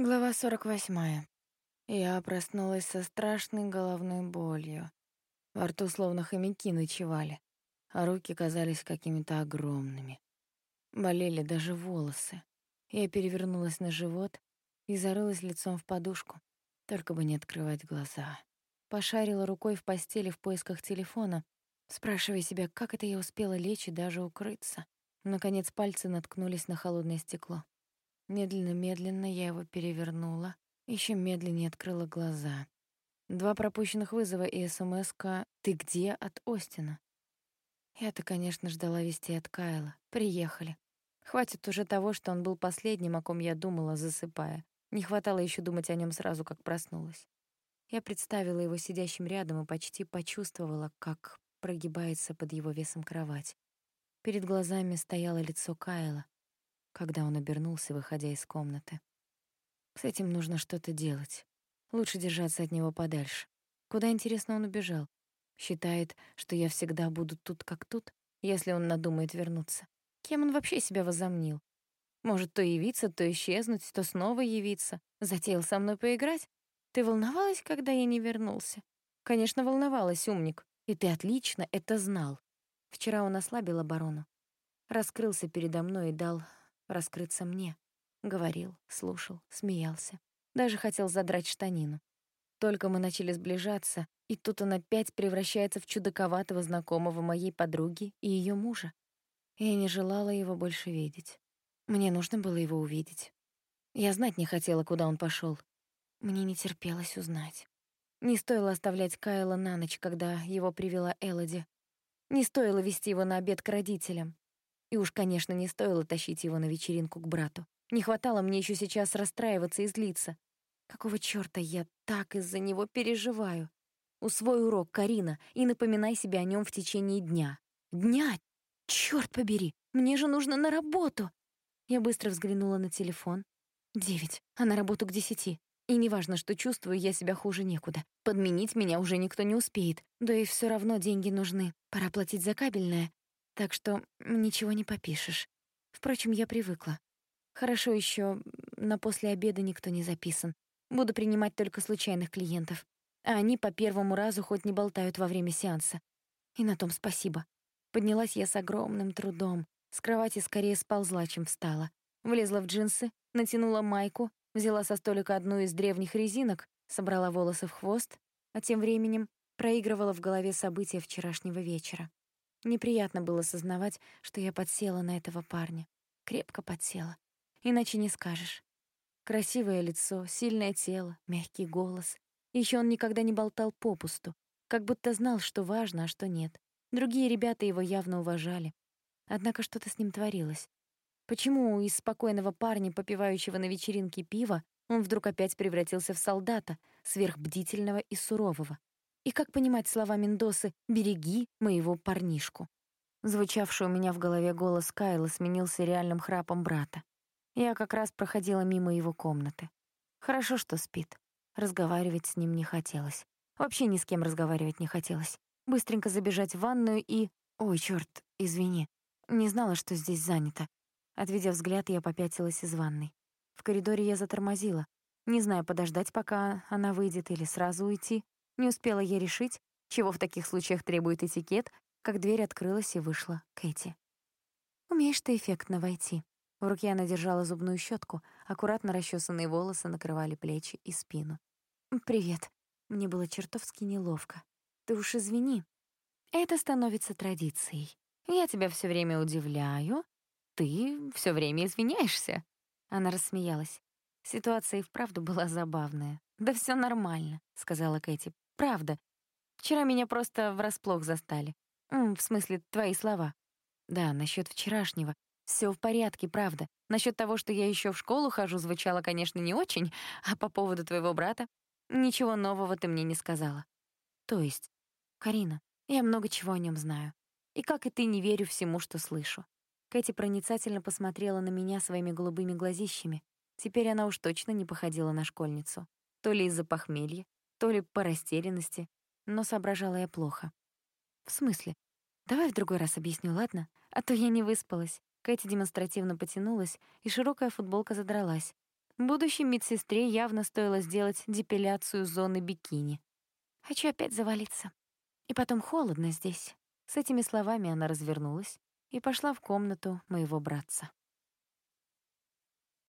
Глава 48. Я проснулась со страшной головной болью. Во рту словно хомяки ночевали, а руки казались какими-то огромными. Болели даже волосы. Я перевернулась на живот и зарылась лицом в подушку, только бы не открывать глаза. Пошарила рукой в постели в поисках телефона, спрашивая себя, как это я успела лечь и даже укрыться. Наконец пальцы наткнулись на холодное стекло. Медленно-медленно я его перевернула, еще медленнее открыла глаза. Два пропущенных вызова и смс-ка «Ты где?» от Остина. Я-то, конечно, ждала вести от Кайла. Приехали. Хватит уже того, что он был последним, о ком я думала, засыпая. Не хватало еще думать о нем сразу, как проснулась. Я представила его сидящим рядом и почти почувствовала, как прогибается под его весом кровать. Перед глазами стояло лицо Кайла, когда он обернулся, выходя из комнаты. С этим нужно что-то делать. Лучше держаться от него подальше. Куда, интересно, он убежал? Считает, что я всегда буду тут как тут, если он надумает вернуться. Кем он вообще себя возомнил? Может, то явиться, то исчезнуть, то снова явиться. Затеял со мной поиграть? Ты волновалась, когда я не вернулся? Конечно, волновалась, умник. И ты отлично это знал. Вчера он ослабил оборону. Раскрылся передо мной и дал раскрыться мне. Говорил, слушал, смеялся. Даже хотел задрать штанину. Только мы начали сближаться, и тут он опять превращается в чудаковатого знакомого моей подруги и ее мужа. Я не желала его больше видеть. Мне нужно было его увидеть. Я знать не хотела, куда он пошел. Мне не терпелось узнать. Не стоило оставлять Кайла на ночь, когда его привела Элоди. Не стоило вести его на обед к родителям. И уж, конечно, не стоило тащить его на вечеринку к брату. Не хватало мне еще сейчас расстраиваться и злиться. Какого чёрта я так из-за него переживаю? Усвой урок, Карина, и напоминай себе о нем в течение дня. Дня? Чёрт побери, мне же нужно на работу. Я быстро взглянула на телефон. Девять, а на работу к десяти. И неважно, что чувствую, я себя хуже некуда. Подменить меня уже никто не успеет. Да и все равно деньги нужны. Пора платить за кабельное. Так что ничего не попишешь. Впрочем, я привыкла. Хорошо еще на после обеда никто не записан. Буду принимать только случайных клиентов. А они по первому разу хоть не болтают во время сеанса. И на том спасибо. Поднялась я с огромным трудом. С кровати скорее сползла, чем встала. Влезла в джинсы, натянула майку, взяла со столика одну из древних резинок, собрала волосы в хвост, а тем временем проигрывала в голове события вчерашнего вечера. Неприятно было сознавать, что я подсела на этого парня. Крепко подсела. Иначе не скажешь. Красивое лицо, сильное тело, мягкий голос. Еще он никогда не болтал попусту, как будто знал, что важно, а что нет. Другие ребята его явно уважали. Однако что-то с ним творилось. Почему из спокойного парня, попивающего на вечеринке пиво, он вдруг опять превратился в солдата, сверхбдительного и сурового? И как понимать слова Мендосы «береги моего парнишку»? Звучавший у меня в голове голос Кайла сменился реальным храпом брата. Я как раз проходила мимо его комнаты. Хорошо, что спит. Разговаривать с ним не хотелось. Вообще ни с кем разговаривать не хотелось. Быстренько забежать в ванную и... Ой, чёрт, извини. Не знала, что здесь занято. Отведя взгляд, я попятилась из ванной. В коридоре я затормозила. Не знаю, подождать, пока она выйдет, или сразу уйти. Не успела я решить, чего в таких случаях требует этикет, как дверь открылась и вышла Кэти. «Умеешь ты эффектно войти». В руке она держала зубную щетку, аккуратно расчесанные волосы накрывали плечи и спину. «Привет». Мне было чертовски неловко. «Ты уж извини. Это становится традицией. Я тебя все время удивляю. Ты все время извиняешься». Она рассмеялась. Ситуация и вправду была забавная. «Да все нормально», — сказала Кэти. Правда. Вчера меня просто врасплох застали. М, в смысле, твои слова. Да, насчет вчерашнего. Все в порядке, правда. Насчет того, что я еще в школу хожу, звучало, конечно, не очень, а по поводу твоего брата ничего нового ты мне не сказала. То есть, Карина, я много чего о нем знаю. И как и ты, не верю всему, что слышу. Кэти проницательно посмотрела на меня своими голубыми глазищами. Теперь она уж точно не походила на школьницу. То ли из-за похмелья, то ли по растерянности, но соображала я плохо. «В смысле? Давай в другой раз объясню, ладно? А то я не выспалась». Кэти демонстративно потянулась, и широкая футболка задралась. Будущей медсестре явно стоило сделать депиляцию зоны бикини. «Хочу опять завалиться. И потом холодно здесь». С этими словами она развернулась и пошла в комнату моего братца.